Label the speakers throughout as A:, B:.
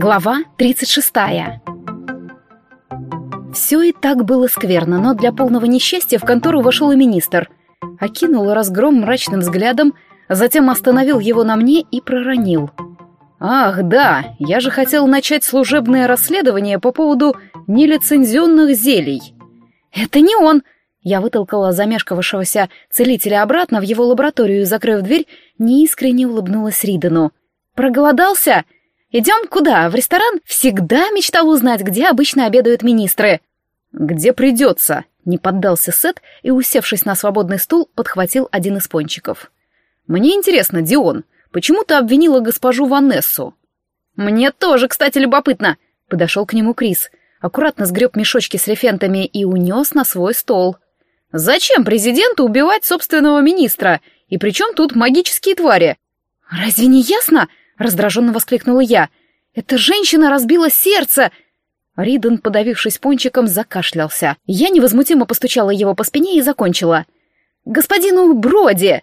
A: Глава 36 Все и так было скверно, но для полного несчастья в контору вошел и министр. Окинул разгром мрачным взглядом, затем остановил его на мне и проронил. «Ах, да, я же хотел начать служебное расследование по поводу нелицензионных зелий». «Это не он!» Я вытолкала замешкавшегося целителя обратно в его лабораторию и, закрыв дверь, неискренне улыбнулась Ридену. «Проголодался? Идем куда? В ресторан? Всегда мечтал узнать, где обычно обедают министры».
B: «Где придется», — не поддался Сет и, усевшись на свободный стул, подхватил один из пончиков. «Мне интересно, Дион, почему ты обвинила госпожу Ванессу?»
A: «Мне тоже, кстати, любопытно», — подошел к нему Крис. Аккуратно сгреб мешочки с рефентами и унес на свой стол.
B: «Зачем президенту убивать собственного министра? И при чем тут магические твари?»
A: «Разве не ясно?» — раздраженно воскликнула я. «Эта женщина разбила сердце!» Риден, подавившись пончиком, закашлялся. Я невозмутимо постучала его по спине и закончила. «Господину Броди!»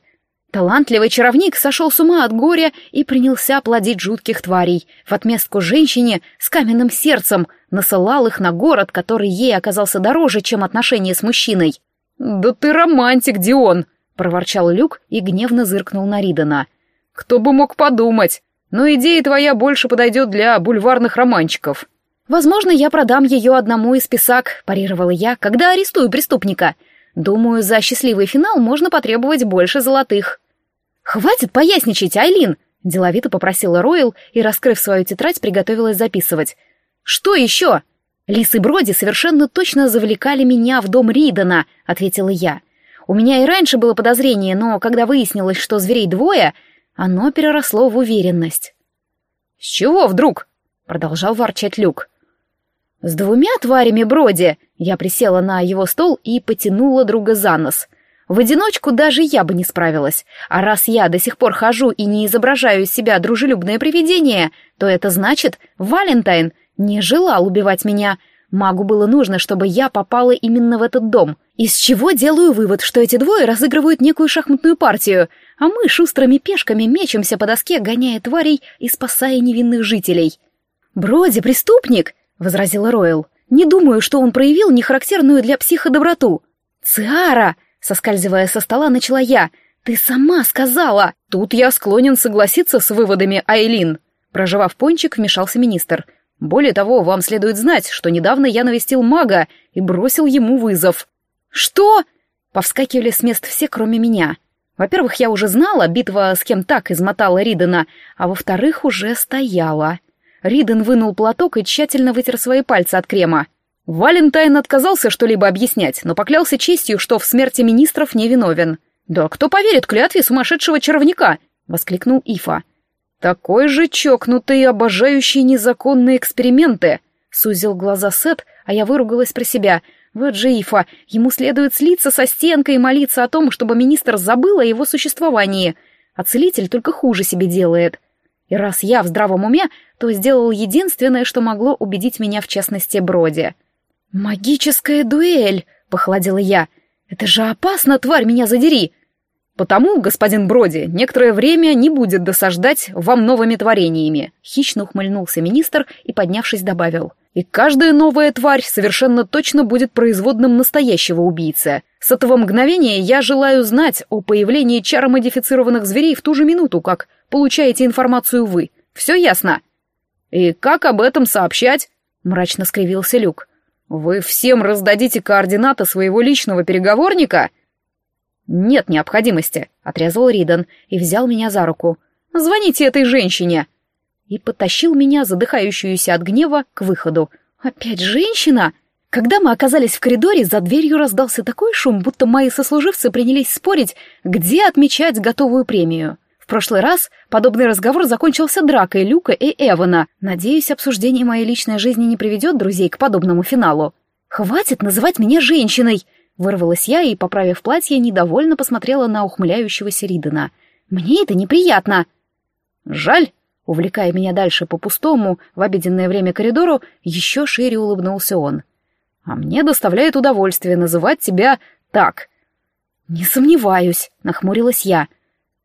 A: Талантливый чаровник сошел с ума от горя и принялся плодить жутких тварей. В отместку женщине с каменным сердцем насылал их на город, который ей оказался дороже, чем отношения с мужчиной.
B: «Да ты романтик, Дион!» — проворчал Люк и гневно зыркнул на Ридана. «Кто бы мог подумать? Но идея твоя больше подойдет для бульварных романчиков».
A: «Возможно, я продам ее одному из писак», — парировала я, — «когда арестую преступника. Думаю, за счастливый финал можно потребовать больше золотых». «Хватит поясничать, Айлин!» — деловито попросила Ройл и, раскрыв свою тетрадь, приготовилась записывать. «Что еще?» «Лис и Броди совершенно точно завлекали меня в дом Ридана», — ответила я. «У меня и раньше было подозрение, но когда выяснилось, что зверей двое, оно переросло в уверенность».
B: «С чего вдруг?» — продолжал ворчать Люк.
A: «С двумя тварями Броди!» Я присела на его стол и потянула друга за нос. В одиночку даже я бы не справилась. А раз я до сих пор хожу и не изображаю из себя дружелюбное привидение, то это значит, Валентайн не желал убивать меня. Магу было нужно, чтобы я попала именно в этот дом. Из чего делаю вывод, что эти двое разыгрывают некую шахматную партию, а мы шустрыми пешками мечемся по доске, гоняя тварей и спасая невинных жителей. «Броди, преступник!» — возразила Ройл. «Не думаю, что он проявил нехарактерную для психа доброту». «Циара!» Соскальзывая со стола, начала я. «Ты сама сказала!»
B: «Тут я склонен согласиться с выводами Айлин», Проживав пончик, вмешался министр. «Более того, вам следует знать, что недавно я навестил мага и бросил ему вызов».
A: «Что?» Повскакивали с мест все, кроме меня. Во-первых, я уже знала, битва с кем так измотала Ридена, а во-вторых, уже стояла. Риден вынул платок и тщательно вытер свои пальцы от крема.
B: Валентайн отказался что-либо объяснять, но поклялся честью, что в смерти министров не виновен. «Да кто поверит клятве сумасшедшего чаровника?» — воскликнул Ифа. «Такой же чокнутый и обожающий незаконные эксперименты!» — сузил глаза Сет, а я выругалась про себя. Вот же Ифа, ему следует слиться со стенкой и молиться о том, чтобы министр забыл о его существовании. А целитель только хуже себе делает. И раз я в здравом уме, то сделал единственное, что могло убедить меня в честности Броди — «Магическая дуэль!» — похолодела я. «Это же опасно, тварь, меня задери!» «Потому, господин Броди, некоторое время не будет досаждать вам новыми творениями», — хищно ухмыльнулся министр и, поднявшись, добавил. «И каждая новая тварь совершенно точно будет производным настоящего убийцы. С этого мгновения я желаю знать о появлении чаромодифицированных зверей в ту же минуту, как получаете информацию вы. Все ясно?» «И как об этом сообщать?» — мрачно скривился Люк. «Вы всем раздадите координаты своего личного переговорника?» «Нет необходимости», — отрезал Риден и взял меня за руку. «Звоните этой женщине!» И потащил меня, задыхающуюся от гнева, к выходу. «Опять женщина?» Когда мы оказались в коридоре, за дверью раздался такой шум, будто мои сослуживцы принялись спорить, где отмечать готовую премию. В прошлый раз подобный разговор закончился дракой Люка и Эвана. Надеюсь, обсуждение моей личной жизни не приведет друзей к подобному финалу. «Хватит называть меня женщиной!» Вырвалась я и, поправив платье, недовольно посмотрела на ухмыляющегося Ридена. «Мне это неприятно!» «Жаль!» Увлекая меня дальше по пустому, в обеденное время коридору, еще шире улыбнулся он. «А мне доставляет удовольствие называть тебя так». «Не сомневаюсь», — нахмурилась я.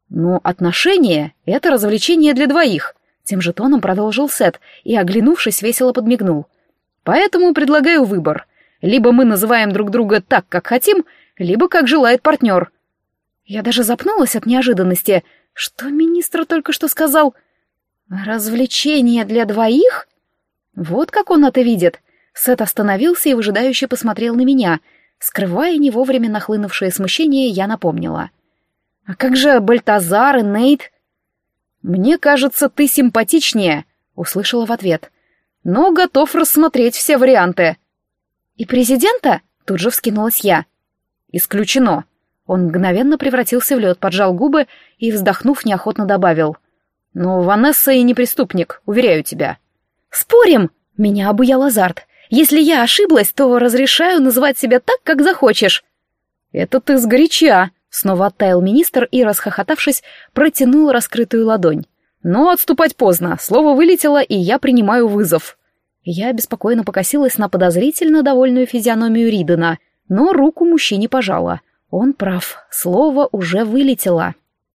B: Но отношения — это развлечение для двоих.
A: Тем же тоном продолжил Сет и, оглянувшись, весело подмигнул. «Поэтому предлагаю выбор. Либо мы называем друг друга так, как хотим, либо как желает партнер». Я даже запнулась от неожиданности. Что министр только что сказал? «Развлечение для двоих?» Вот как он это видит. Сет остановился и выжидающе посмотрел на меня. Скрывая не вовремя нахлынувшее смущение, я напомнила. «А как же Бальтазар и Нейт?» «Мне кажется, ты симпатичнее», — услышала в ответ. «Но готов рассмотреть все варианты». «И президента?» — тут же вскинулась я. «Исключено». Он мгновенно превратился в лед, поджал губы и, вздохнув, неохотно добавил. «Но Ванесса и не преступник, уверяю тебя». «Спорим!» — меня обуял азарт. «Если я ошиблась, то разрешаю называть себя так, как захочешь». «Это ты сгоряча!» Снова оттаял министр и, расхохотавшись, протянул раскрытую ладонь. «Но отступать поздно, слово вылетело, и я принимаю вызов». Я беспокойно покосилась на подозрительно довольную физиономию Ридена, но руку мужчине пожала. Он прав, слово уже вылетело.